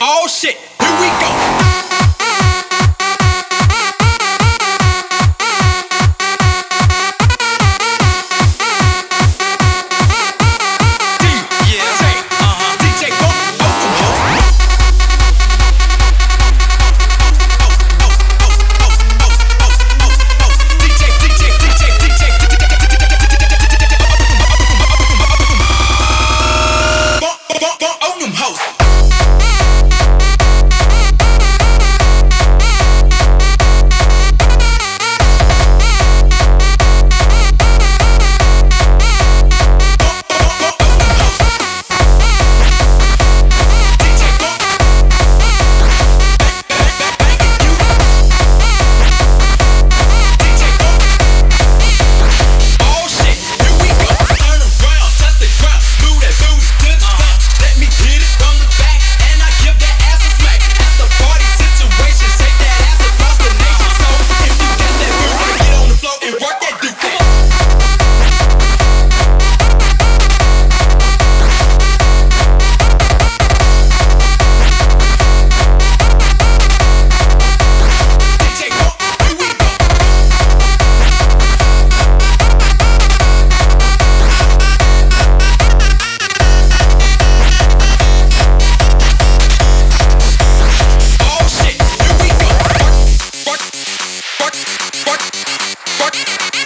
all shit. Work, work,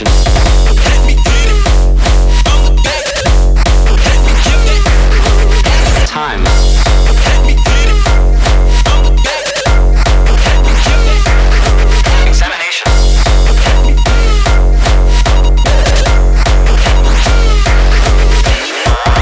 Let me in.